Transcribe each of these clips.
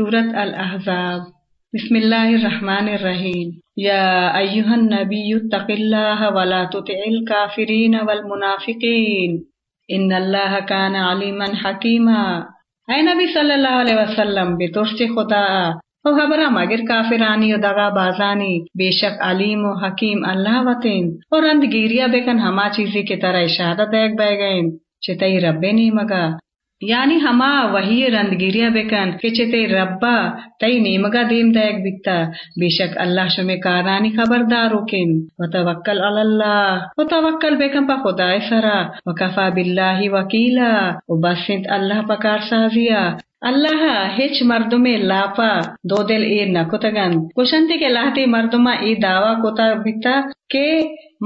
سورت الحضاب بسم اللہ الرحمن الرحیم۔ یا ایوہ النبی اتق اللہ ولا تطع الكافرین والمنافقین۔ ان اللہ کان علیما حکیما۔ اے نبی صلی اللہ علیہ وسلم، بے خدا، او خبر مگر کافرانی و دغا بازانی، بے شک علیم و حکیم اللہ وطین۔ اور اند گیریا بکن ہما چیزی کی طرح اشارہ دیکھ بے گئیں چتئی رب نہیں مگا یعنی ہما وہی رندگیریا بکن کہ چتے ربا تئی نیمگا دیم دائک بکتا بے شک اللہ شمی کارانی خبردار کن و توکل اللہ و توکل بکن پا خدا سرا و کفا باللہ وکیلا و بسنت اللہ پکار سازیا اللہ ہچ مردم لاپا دو دل ایر نکتگن کشنتی کے لاہتی مردما ای دعوی کتا بکتا کہ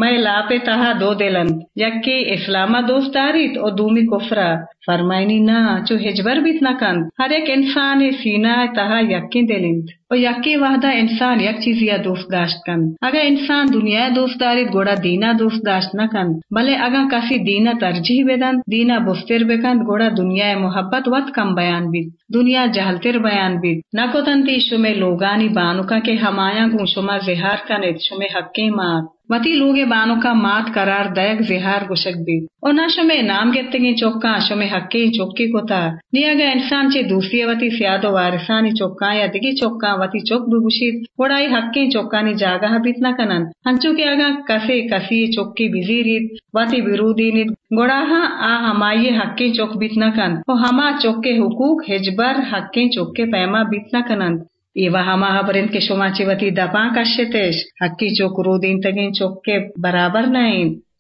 میں لاپے تہا دو دلن یکی اسلامہ دوست داریت او دومی کفرا فرمائنی نا چو ہجبر بیت نکن ہر ایک انسان سینہ تہا یکی دلند و یکی وحدہ انسان یک چیزی دوست داشت کن۔ اگر انسان دنیا دوست دارید، گوڑا دینا دوست داشت نکن۔ بلے اگر کسی دینا ترجیح بدن دینا بستر بکن، گوڑا دنیا محبت وقت کم بیان بید۔ دنیا جہلتر بیان بید۔ نکو تنتی شمے لوگانی بانوکا کے ہمایا گو شما زہار کنید، شمے حقی مات۔ وتی لوگے بانو کا مات قرار دیگ زہار گشک بھی۔ اور نہ شمے نام گتگی چوکا شمے حقی چوکی کو تا نیا گا انسان چے دوسری وتی سیادو وارثانی چوکا یا دگی چوکا وتی چوک بگوشید وڑائی حقی چوکانی جاگہ بیت نہ کنن۔ ہنچو کے اگا کسے کسی چوکی بزیرید وتی برودی نید۔ گوڑا ہاں آ ہمائی حقی چوک بیت نہ کن۔ او ہما چوکے حقوق، ہجبر حقی چوکے پیما بیت نہ ایوا ہما برند کے شما وتی دپاں کشتش حقی چوک رو دین تگین چوک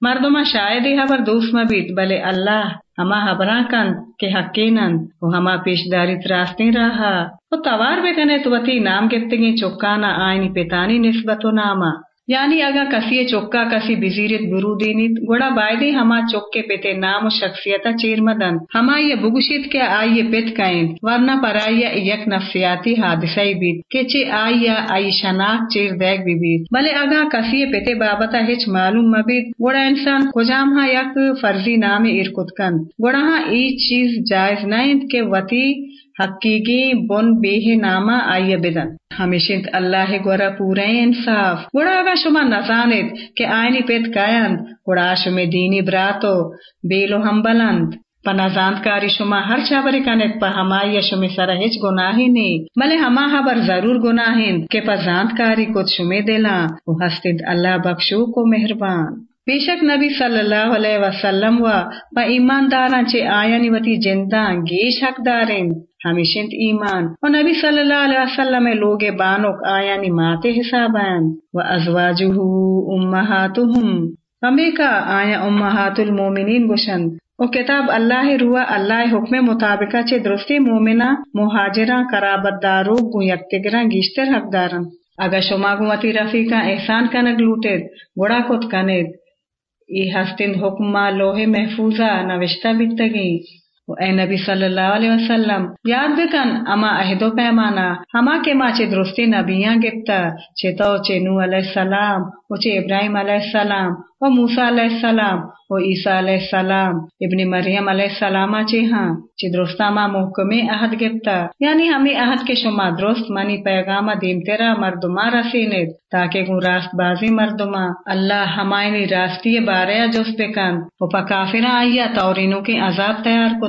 مردما شاید ہی حبر دوست مبید بلے اللہ ہما حبراں کن کے حقینن و ہما پیش داری تراستی رہا و توار بے کنے تو وتی نام گفتگی چکانا آئینی پیتانی نسبت و ناما یعنی اگا کسی چوکا کسی بزیرت برو دینیت، گوڑا بائدی ہما چوکے پیتے نام و شخصیتا چیر مدن ہما یہ بگوشید کے آئیے پیت کائن ورنہ پر آئیے یک نفسیاتی حادثہ بیت، کہ چے آئیے آئی شناخ چیر دیکھ بھی بیت۔ بلے اگا کسی پیتے بابتا ہچ معلوم مبید گوڑا انسان کجام ہاں یک فرضی نام ارکت کن۔ گوڑا ہاں ای چیز جائز نائند کے وتی حقیقی بن بے نامہ آئیے بدن۔ ہمیشہ اللہ گورا پورے انصاف۔ گوڑا اگا شما نزانت کہ آئینی پیت کائند گوڑا شما دینی براتو۔ بیلو ہم بلند۔ پنا کاری شما ہر چابری کنت پا ہمائی شما سر ہچ گناہی نہیں بلے ہما حبر ضرور گناہین کہ پا زانت کاری کت شما دلا وہ ہستید اللہ بخشو کو مہربان۔ بے شک نبی صلی اللہ علیہ وسلم و با ایمانداران چے آیانی وتی جندان، گیش حق دارین ہمیشنت ایمان۔ و نبی صلی اللہ علیہ وسلم لوگ بانوک آیانی ماتے حسابان۔ و ازواجہو امہاتہم۔ ہمیں کا آیا امہات المومنین گشن و کتاب اللہ روا، اللہ حکم مطابقہ چے درستی مومنہ، مہاجرہ کرابت دارو گو یکتگران گیشتر حق دارن اگر شما گوتی رفیقہ احسان کنگ لوٹید، گوڑا کت کنید۔ ای ہستند حکمہ لوہے محفوظہ نوشتہ بتگی اے نبی صلی اللہ علیہ وسلم یاد بکن اما عہد و پیمانا ہما کے ماں چے درستی نبیاں گپتا چے تو چے نو علیہ السلام و چے ابراہیم علیہ السلام و موسیٰ علیہ السلام و عیسیٰ علیہ السلام ابن مریم علیہ السلام چے ہاں چے درستا ما محکمی عہد گپتا یعنی ہمیں عہد کے شما درست منی پیغام دیم تیرا مردما رسیند تاکہ گو راست بازی مردما اللہ ہمائنی راستی بارے جس بکن و پا کافرہ آئیا تورینو کے عذاب تیار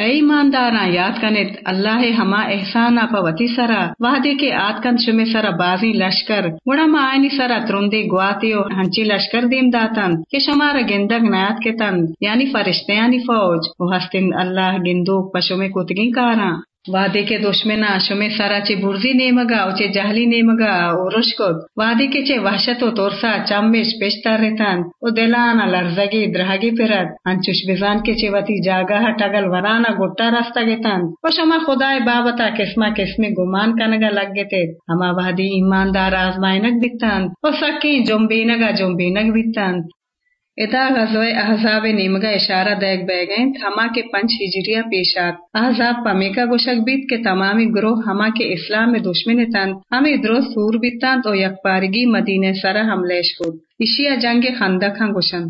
اے ایمانداراں یاد کنت اللہ ہما احسان پا وتی سرا وحدے کے آت کن شمی سرا بازی لشکر گڑا ما آئینی سرا ترندے گواتی و ہنچی لشکر دیم داتن، کہ شمارا گندگ نیات کے تن یعنی فرشتیانی فوج، وہ ہستن اللہ گندوک پشمی کتگی کاراں وادی کے دشمنا شمی سرا چی برزی نیمگا او چی جہلی نیمگا او رشکت وادی کے چی وحشت و تورسا چمش پیشتر ریتن او دلانا لرزگی درہگی پرد۔ انچوش بزان کے چی وطی جاگا ٹگل ورانا گٹا رستا گیتن او شما خدای بابتا قسمہ قسمی گمان کنگا لگ گیتے ہما وادی ادا غزوہ احزاب نیمگا اشارہ دیکھ بے گئیں، ہما کے پنچ ہجریہ پیشات احزاب پمی کا گوشک بیت کے تمامی گروہ ہما کے اسلام میں دشمن تن ہمیں درست سور بیتان تو یک پارگی مدینہ سرا حملے شکود اشیا جنگ خندق ہاں گوشن۔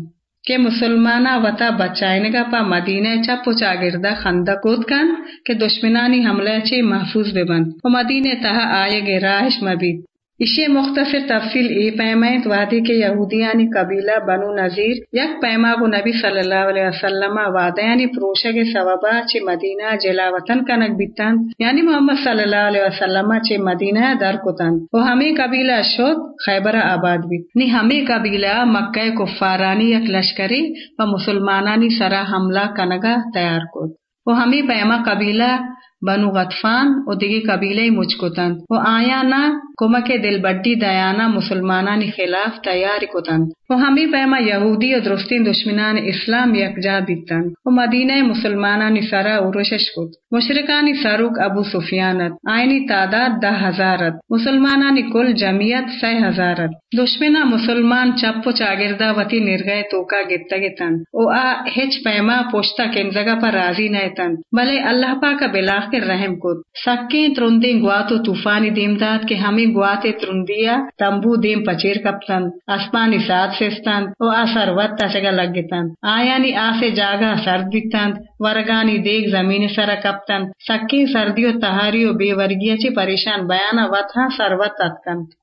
کہ مسلمانہ وطا بچائنے کا پا مدینہ چپ و چاگردہ خندقود کن، کہ دشمنانی حملے چے محفوظ بے و مدینہ تہا آئے گے راہش مبید۔ اسی مختصر تفصیل ای پیمائت وادی کے یہودیانی قبیلہ بنو نذیر، یک پیما بو نبی صلی اللہ علیہ وسلم وادیانی پروشگ سوابا چی مدینہ جلا وطن کنک بیتن یعنی محمد صلی اللہ علیہ وسلم چی مدینہ در کتن و ہمیں قبیلہ شد، خیبر آباد بیت نی ہمیں قبیلہ مکہ کفارانی یک لشکری و مسلمانانی سرا حملہ کنگا تیار کت و ہمیں پیما قبیلہ بنو غطفان و دیگی مچ کتند و آیا نہ کمک دل دیانا مسلمانانی خلاف تیاری کتند و ہمی پیما یہودی و درستین دشمنان اسلام یکجا بیتن و مدینہ مسلمانانی سرا اروشش کت. مشرکانی سروک ابو سفیانت. آئینی تعداد دہ ہزارت. مسلمانانی کل جمعیت سی ہزارت. دشمنا مسلمان چپ و چاگردہ وتی نرگئے توکا گتا او آ ہچ پیما پوشتا کنزگا پر راضی نیتن بلے اللہ پاک بلاخر رحم کت. سکیں ترندیں گواتو طوفانی دیمداد کہ ہمیں گواتے ترندیا تمبو دیم پچیر کپتن اسپانی ساتھ سستند او آسر وط تشگا لگتند آیانی آسے جاگا سرد بیتند ورگانی دیگ زمین سر کپتن سکی سردیو تہاریو تہاری بے ورگیا چی پریشان بیانا وط ہاں سر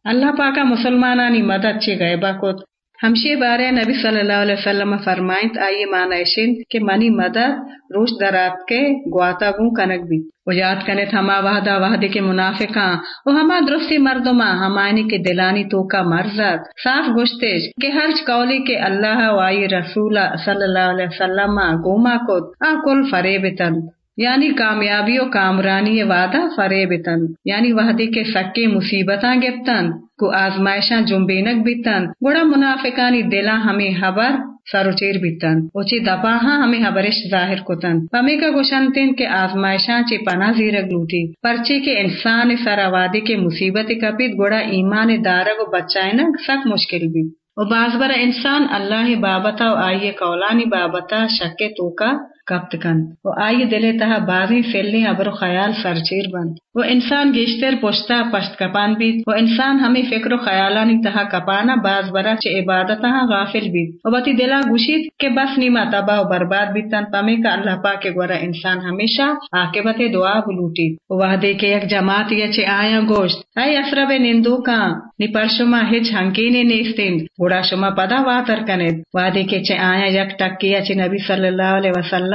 اللہ پاکا مسلمانانی مدد چی غیبہ کت ہمشی بارے نبی صلی اللہ علیہ وسلم فرمائنت آئیے معنیشن کہ منی مدد روش درات کے گواتا گوں کنک بھی۔ وہ یاد کنے ہما وحدہ وحدے کے منافقاں۔ وہ ہما درستی مردما ہمانی کے دلانی تو کا مرزت صاف گشتش کہ ہر قولی کے اللہ و آئی رسول صلی اللہ علیہ وسلم گوما کت آ کل فریب تن یعنی کامیابی و کامرانی وعدہ فریب تن یعنی وحدی کے سکے مصیبتاں گپتن کو آزمائشاں جنبینک بیتن گوڑا منافقانی دلا ہمیں حبر سروچیر بیتن اوچی دپا ہاں ہمیں حبرش ظاہر کتن پمی کا گوشنتن کے آزمائشاں چی پنا زیرگ لوٹی، پرچی کے انسان سراوادی کے مصیبت کپیت گوڑا ایمان دارگ و بچائنگ سک مشکل بھی۔ و باز برا انسان اللہ بابتا و آئیے قولانی بابتا شک توکا کپت کن و آئی دلے تہا بازی فیلنی ابر خیال سرچیر بند۔ وہ انسان گیشتر پوشتا پشت کپان بیت وہ انسان ہمیں فکر و خیالانی تہا کپانا باز برا چے عبادت غافل بیت و بتی دلا گوشید کہ بس نیما تباہ و برباد بیتن۔ پمی کا اللہ پاک کے گورا انسان ہمیشہ آکے بتے دعا بلوٹید۔ و وحدے کے یک جماعت یا چے آیا گوشت۔ اے اسرب نندو کان نی پر شما ہچ ہنکینے نیستین۔ گوڑا شما پدا واتر کنید۔ وعدے کے چے آیا یک ٹکی یا چے نبی صلی اللہ علیہ وسلم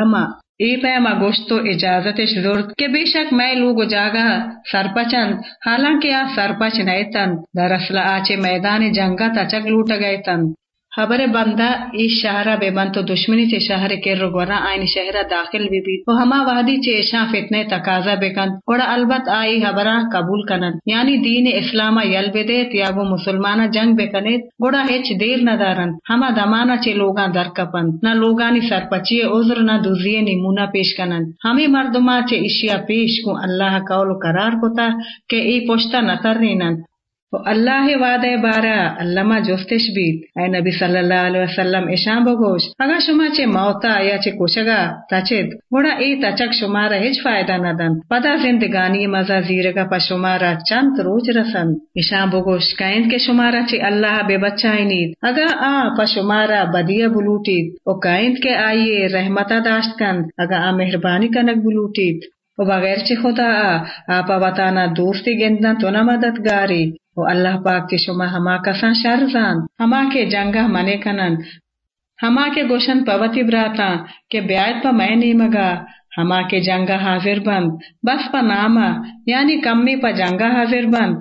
ای پیما گوشتو اجازت ضرورت کہ بے شک میں لوگ جاگا سرپچند حالانکہ آ سرپچ نہیں تن دراصل آچے میدان جنگا تچک لوٹ گئے تن خبر بندہ اس شہرہ بے بند تو دشمنی سے شہر کے رگورا آئین شہرہ داخل بھی بھی۔ وہ ہما وحدی چیشاں فتنے تقاضا بکن اور البت آئی خبراں قبول کنن یعنی دین اسلام یل بدیت یا وہ مسلمانہ جنگ بکنیت۔ گوڑا ہچ دیر نہ دارن ہما دمانا چے لوگاں در کپن نہ لوگانی سر پچیے عذر، نہ دوزیے نمونہ پیش کنن ہمیں مردما چے اشیا پیش کو اللہ قول قرار ہوتا کہ ای پوشتا نہ اللہ وعدہ بارا علامہ جوستش بیت اے نبی صلی اللہ علیہ وسلم اشام بگوش۔ اگا شما چے موتا یا چے کوشگا تچت گوڑا ای تچک شمارا ہج فائدہ ندن۔ پدا زندگانی مزا زیرگا پا شمارا چند روز رسن۔ اشام بگوش کائند کے شمارا چے اللہ بے بچائی نید۔ اگا آ پا شمارا بدیا بلوٹید۔ او کائند کے آئیے رحمتہ داشت کن۔ اگا آ مہربانی کنک بلوٹید۔ و بغیر چے خدا آپا وطانا دوستی گندنا تو نہ مددگاری و اللہ پاک کے شما ہما کساں شرزان ہما کے جنگا منے کنن. ہما کے گوشن پوتی براتا کہ بیعت پا میں نہیں مگا. ہما کے جنگا حاضر بند. بس پا ناما یعنی کمی پا جنگا حاضر بند.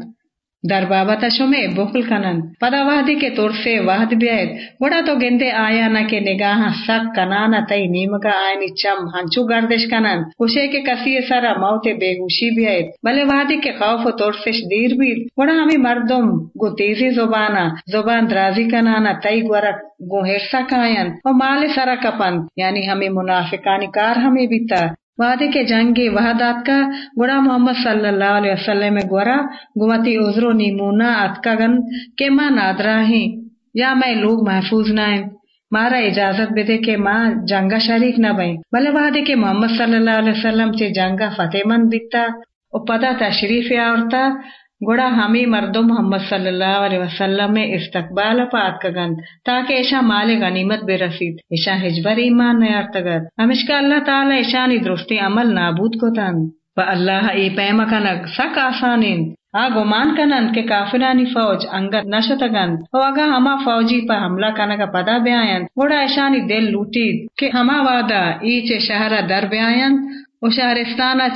در بابت شمع بخل کنن پدا وحدی کے طور سے وحد بیائد بڑا تو گندے آیا نہ کہ نگاہ سک کنانا تئی نیمگا آئینی چم ہنچو گردش کنن اسے کے کسی سرا موت بے ہوشی بیائد بلے وحدی کے خوف و طور سے دیر بید بڑا ہمیں مردم گو تیزی زبانا زبان درازی کنانا تئی گورا گو حصہ کائن و مال سرا کپن یعنی ہمیں منافقانی کار ہمیں بیتا وعدے کے جنگی وحدات کا گڑا محمد صلی اللہ علیہ وسلم گورا گمتی عذر نیمونا اتکا گن کے ماں نادرا ہیں۔ یا میں لوگ محفوظ نہ ہیں۔ مارا اجازت بدے دے کہ ماں جنگا شریک نہ بہیں۔ بھلے وعدے کے محمد صلی اللہ علیہ وسلم سے جنگا فتح مند بیتا اور پدا تشریف آورتا گوڑا ہمیں مردم محمد صلی اللہ علیہ وسلم میں استقبال پات کگن تاکہ ایشا مال غنیمت بے رسید ایشا ہجبر ایمان نیار نیارتگد ہمیشہ اللہ تعالی ایشانی درستی عمل نابود کو تن و اللہ ای پیما کنگ سک آسانین آ گمان کنن کے کافرانی فوج انگت نشتگن او اگا ہما فوجی پا حملہ کنگا پدا بیائن گوڑا ایشانی دل لوٹید کہ ہما وعدہ ایچے شہرہ در بیائن او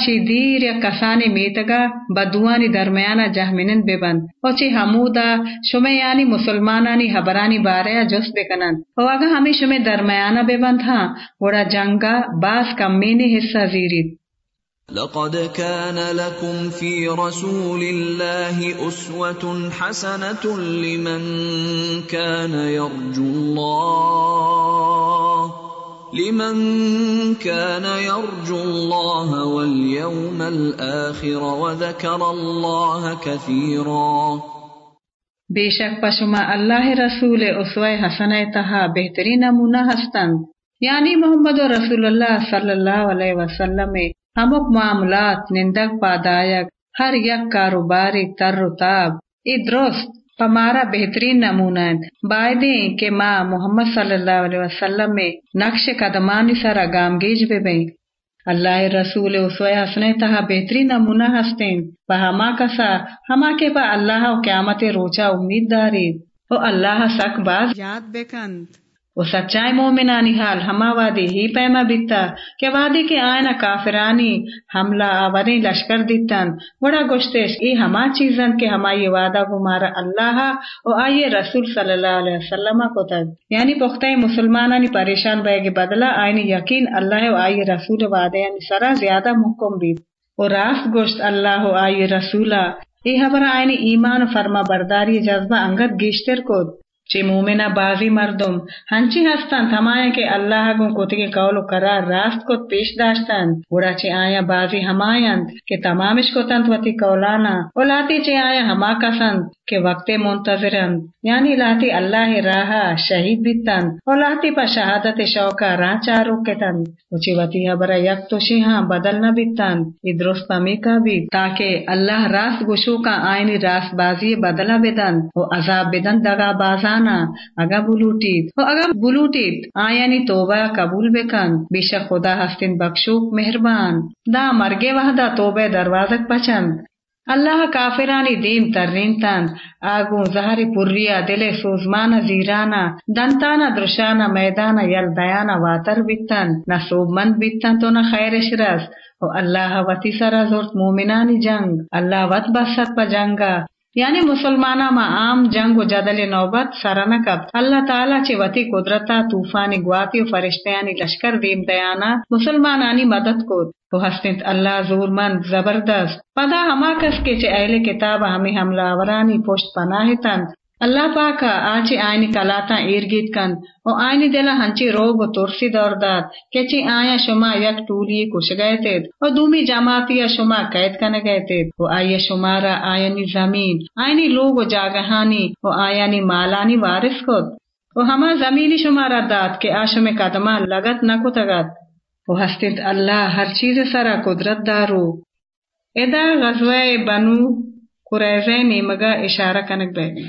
چی دیر یا کسانی میتگا بدوانی درمیانا جہمنن ببند او چی حمودا شمی یعنی مسلمانانی حبرانی باریا جس بکنند او اگا ہمیں شمی درمیانا ببند ہاں وڑا جنگا باس کمینی حصہ زیرید لقد كان لكم في رسول الله أسوة حسنة لمن كان يرجو الله. لمن كان يرجو الله واليوم الآخر وذكر الله كثيرا. بے شک پشما اللہ رسول اسوہ حسن تہا بہترین نمونہ ہستن یعنی محمد و رسول اللہ صلی اللہ علیہ وسلم ہمک معاملات نندک پادایک ہر یک کاروباری تر و تاب ای درست ہمارا بہترین نمونہ بائدیں کہ ماں محمد صلی اللہ علیہ وسلم میں نقش قدمانی سارا گام گیج بے بیں اللہ رسول اسوہ حسن تہا بہترین نمونہ ہستیں۔ پا ہما کسا، ہما کے پا اللہ و قیامت روچا امید داری و اللہ سک باز۔ یاد بکند۔ وہ سچائی مومنانی حال ہما وادی ہی پیما بیتا کہ وادی کے آئنا کافرانی حملہ آوری لشکر دیتن۔ بڑا گشتش ای ہما چیزن کے ہما یہ وعدہ گمارا اللہ او آئیے رسول صلی اللہ علیہ وسلم کو تک یعنی پختہ مسلمانانی پریشان بے گے بدلا آئینی یقین اللہ و آئیے رسول وعدے یعنی سرا زیادہ محکم بیت او راست گوشت اللہ و آئیے رسولہ ای حبر آئینی ایمان فرما برداری جذبہ انگت گیشتر کو چی مومنا بازی مردم، ہنچی ہستن تمایا کے اللہ گو کتگی قول و قرار راست کو پیش داشتن۔ گوڑا چی آیا بازی ہمایند کہ تمامش کتند وتی قولانا۔ اولاتی چی آیا ہما کسند۔ کہ وقت منتظرند یعنی لاتی اللہ راہ شہید بیتند او لاتی پا شہادت شوکا راہ چارو کتند او چی وتی حبر یک تو شیہاں بدل نہ بیتند ای درست کا بھی۔ تاکہ اللہ راست گشو کا آئینی راست بازی بدلا بدند او عذاب بدند دگا بازان اگا بلوٹید و اگا بلوٹید آیانی توبہ قبول بکن بیشک خدا ہستن بخشوک مہربان۔ دا مرگے وحدہ توبہ دروازک پچند اللہ کافرانی دیم ترین تند آگو زہری پوریا دل سوزمانا زیرانا دنتانا درشانا میدانا یل دیانا واتر بیتن نہ سوب مند بیتن تو نہ خیر شرس او اللہ وتی سرا زورت مومنانی جنگ یعنی مسلمانہ ما عام جنگ و جدل نوبت سرنا کب اللہ تعالی چی وتی قدرتا، طوفانی گواتی و فرشتیانی لشکر دیم دیانا مسلمانانی مدد کو تو حسنت اللہ زور مند زبردست. پدا ہما کس کے چے اہل کتاب ہمیں حملہ ورانی پشت پناہ تن. ಅಲ್ಲಾ ಪಾಕ ಆಚಿ ಆಯ್ನಿ ಕಲಾತಾ ಈರ್ಗಿತ್ ಕಂದ್ ಓ ಆಯ್ನಿ ದೆಲ ಹಂಚಿ ರೋಗ ತುರ್ಸಿ ದರ್ದಾತ್ ಕೆಚಿ ಆಯ ಶುಮಾ ಯಕ್ ಟೂಲಿ ಕುಶಗೈತೆದ್ ಓ ದೂಮಿ ಜಮಾತಿಯ ಶುಮಾ ಕೈದ್ ಕನಗೈತೆದ್ ಓ ಆಯ ಶುಮಾರ ಆಯನಿ ಜಮೀನ್ ಆಯ್ನಿ ಲೋಗ ಜಾಗಹಾನಿ ಓ ಆಯಾನಿ ಮಾಲಾನಿ ವಾರಿಸ್ ಕೊತ್ ಓ ಹಮಾ ಜಮೀನಿ ಶುಮಾರ ದಾತ್ ಕೆ ಆಶಮೆ ಕದಮಾ ಲಗತ್ ನಕುತಗತ್ و هستید الله هر چیز سر قدرت دارو ادا غزوه بنو قریزه نیمگه اشاره کنک بیدن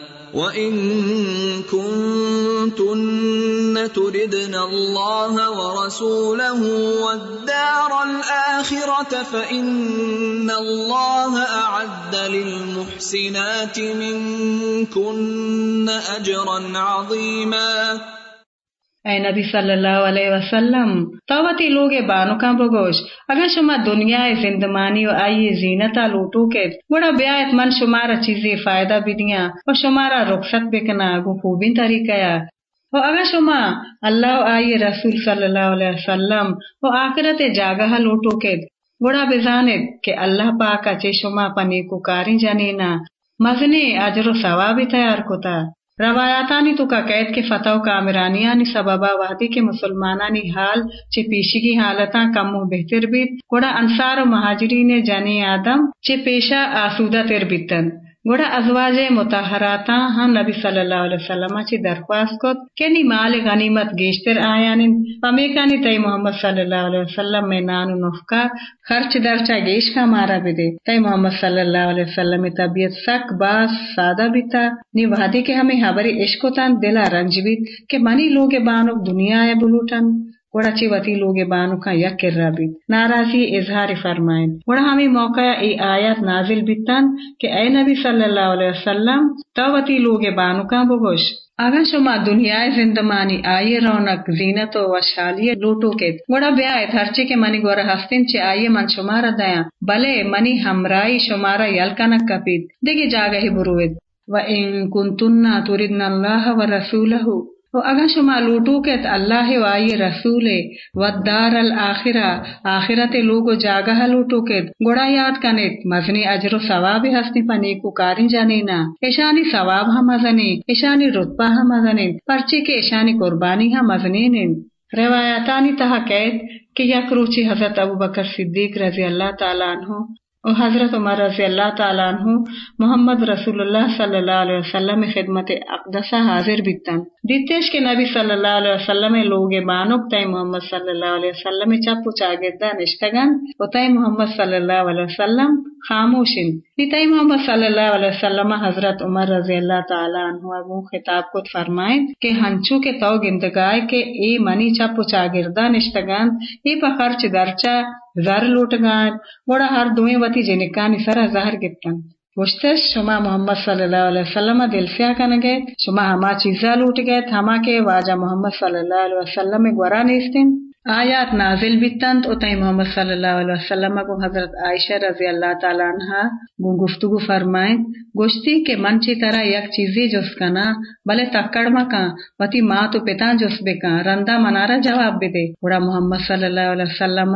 وَإِن كُنتُنَّ تُرِدْنَ اللَّهَ وَرَسُولَهُ وَالدَّارَ الْآخِرَةَ فَإِنَّ اللَّهَ أَعَدَّ لِلْمُحْسِنَاتِ مِنكُنَّ أَجْرًا عَظِيمًا اے نبی صلی اللہ علیہ وسلم توتی لوگ بانو کا بگوش، اگر شما دنیا زندمانی و آئی زینتا لوٹو کے بڑا بیایت من شمارا چیزی فائدہ بدیاں و شمارا رخصت بکنا گو خوبین طریقہ و اگر شما اللہ آئی رسول صلی اللہ علیہ وسلم و آخرت جاگہ لوٹو کے بڑا بزاند کہ اللہ پاکا چے شما پنی کو کاری جانینا مزنی اجر و ثوابی تیار کتا۔ روایاتانی تو کا قید کے فتح کامرانیانی سببا وحدی کے مسلمانانی حال چے پیشگی حالتاں کم و بہتر بیت، گوڑا انصار و مہاجرین جانی آدم چے پیشہ آسودہ تر بیتن۔ گوڑا ازواج متحراتا ہم نبی صلی اللہ علیہ وسلم چی درخواست کت کہ نی مال غنیمت گیشتر آیانی پمیکانی تی محمد صلی اللہ علیہ وسلم میں نانو نفقا خرچ درچا گیش کا مارا تی محمد صلی اللہ علیہ وسلم طبیعت سک باس سادہ بیتا نی وحدی کے ہمیں حبری عشق تن دلا رنج بیت کہ منی لوگ بانک دنیا بلوٹن گوڑا چی وتی لوگ بانو کا یک کر رابی ناراضی اظہار فرمائن گوڑا ہمیں موقع ای آیت نازل بیتن کہ اے نبی صلی اللہ علیہ وسلم تو وتی لوگ بانو کا بگوش اگر شما دنیا زندمانی آئیے رونق زینت و شالی لوٹو کے گوڑا بیا ہرچی کے منی گورا ہستین چے آئیے من شمارا دیا بلے منی ہمرائی شمارا یلکنک کپید دیگی جاگہ بروید وَإِن كُنتُنَّ تُرِدْنَ اللَّهَ وَرَسُولَهُ و اگر شما لوٹو کے اللہ وائی رسول ودار الآخرہ آخرت لوگ جاگہ لوٹو کے گوڑا یاد کنت مزنی اجر و ثواب ہستی پنی کو کاری جانینا ایشانی ثواب ہم مزنی ایشانی رتبہ ہم مزنی پرچی کے ایشانی قربانی ہم مزنین روایتانی تہا قید کہ یک روچی حضرت ابو بکر صدیق رضی اللہ تعالیٰ عنہ حضرت عمر رضی اللہ تعالیٰ عنہ محمد رسول اللہ صلی اللہ علیہ وسلم خدمت اقدسہ حاضر بیتن۔ دیتیش کے نبی صلی اللہ علیہ وسلم لوگ بانک تئی محمد صلی اللہ علیہ وسلم چپو چاگردہ نشتگن و تئی محمد صلی اللہ علیہ وسلم خاموشن۔ تئی محمد صلی اللہ علیہ وسلم حضرت عمر رضی اللہ تعالیٰ عنہ ابو خطاب کو فرمائیں کہ ہنچو کے تو گندگائے کے ای منی چپو چاگردہ نشتگن ای پا خرچ درچا زر لوٹ وڑا ہر دوئیں وتی جنکانی سرا زہر گتن. پوچھتے شما محمد صلی اللہ علیہ وسلم دل سیا کن گئے شما ہما چیزا لوٹ گئے ہما کے واجہ محمد صلی اللہ علیہ وسلم گورا نیستن آیات نازل بیتند او تئی محمد صلی اللہ علیہ وسلم کو حضرت عائشہ رضی اللہ تعالی عنہ گو گفتگو فرمائیں۔ گوشتی کہ من چی طرح یک چیزی جس کنا بلے تکڑ مکا وتی ماں تو پتا جس بے بکا رندا منارا جواب بھی دے۔ بڑا محمد صلی اللہ علیہ وسلم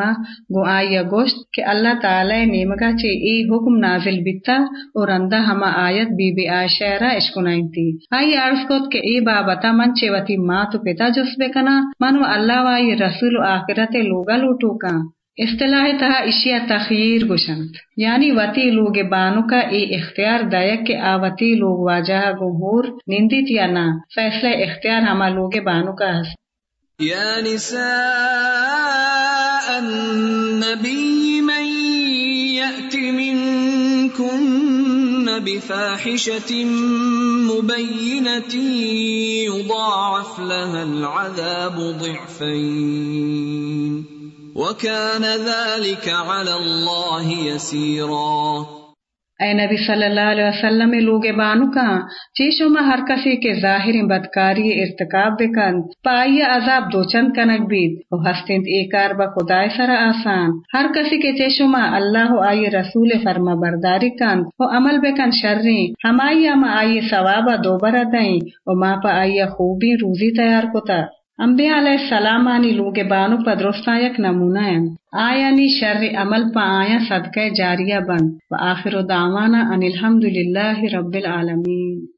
گو آیا گوشت کہ اللہ تعالی نیمگا چی ای حکم نازل بیتا او رندا ہما آیت بی بی عائشہ را اشکنائیں تھی آئی عرض کت کہ ای بابتا من چی وتی ماں تو پتا جس بے بکنا منو اللہ وائی رسول آخرت لوگا لوٹو کا۔ اصطلاح تہا اشیا تخیر گشنت یعنی وتی لوگ بانو کا اے اختیار دائک کے آوتی لوگ واجہ گمہور نندیت یا نہ۔ فیصلہ اختیار ہما لوگ بانو کا حسن یا نساء النبی بفاحشة مبينة يضاعف لها العذاب ضعفين. وكان ذلك على الله يسيرا. اے نبی صلی اللہ علیہ وسلم لوگ بانو کا چیشو میں ہر کسی کے ظاہر بدکاری، ارتکاب بکن، پائی عذاب دو چند کنک بید و ہستند ایکار با خدای سر آسان۔ ہر کسی کے چیشو میں اللہ و آئی رسول فرما برداری کن و عمل بکن شرری۔ ہمائی اما آئی ثوابا دوبارہ دیں و ما پا آئی خوبی روزی تیار کتا۔ انبیاء علیہ السلام آنی لوگ بانو پا درستا یک نمونہ ہیں۔ آیا نی شر عمل پا آیا صدقہ جاریہ بن۔ و آخر دعوانا ان الحمدللہ رب العالمین۔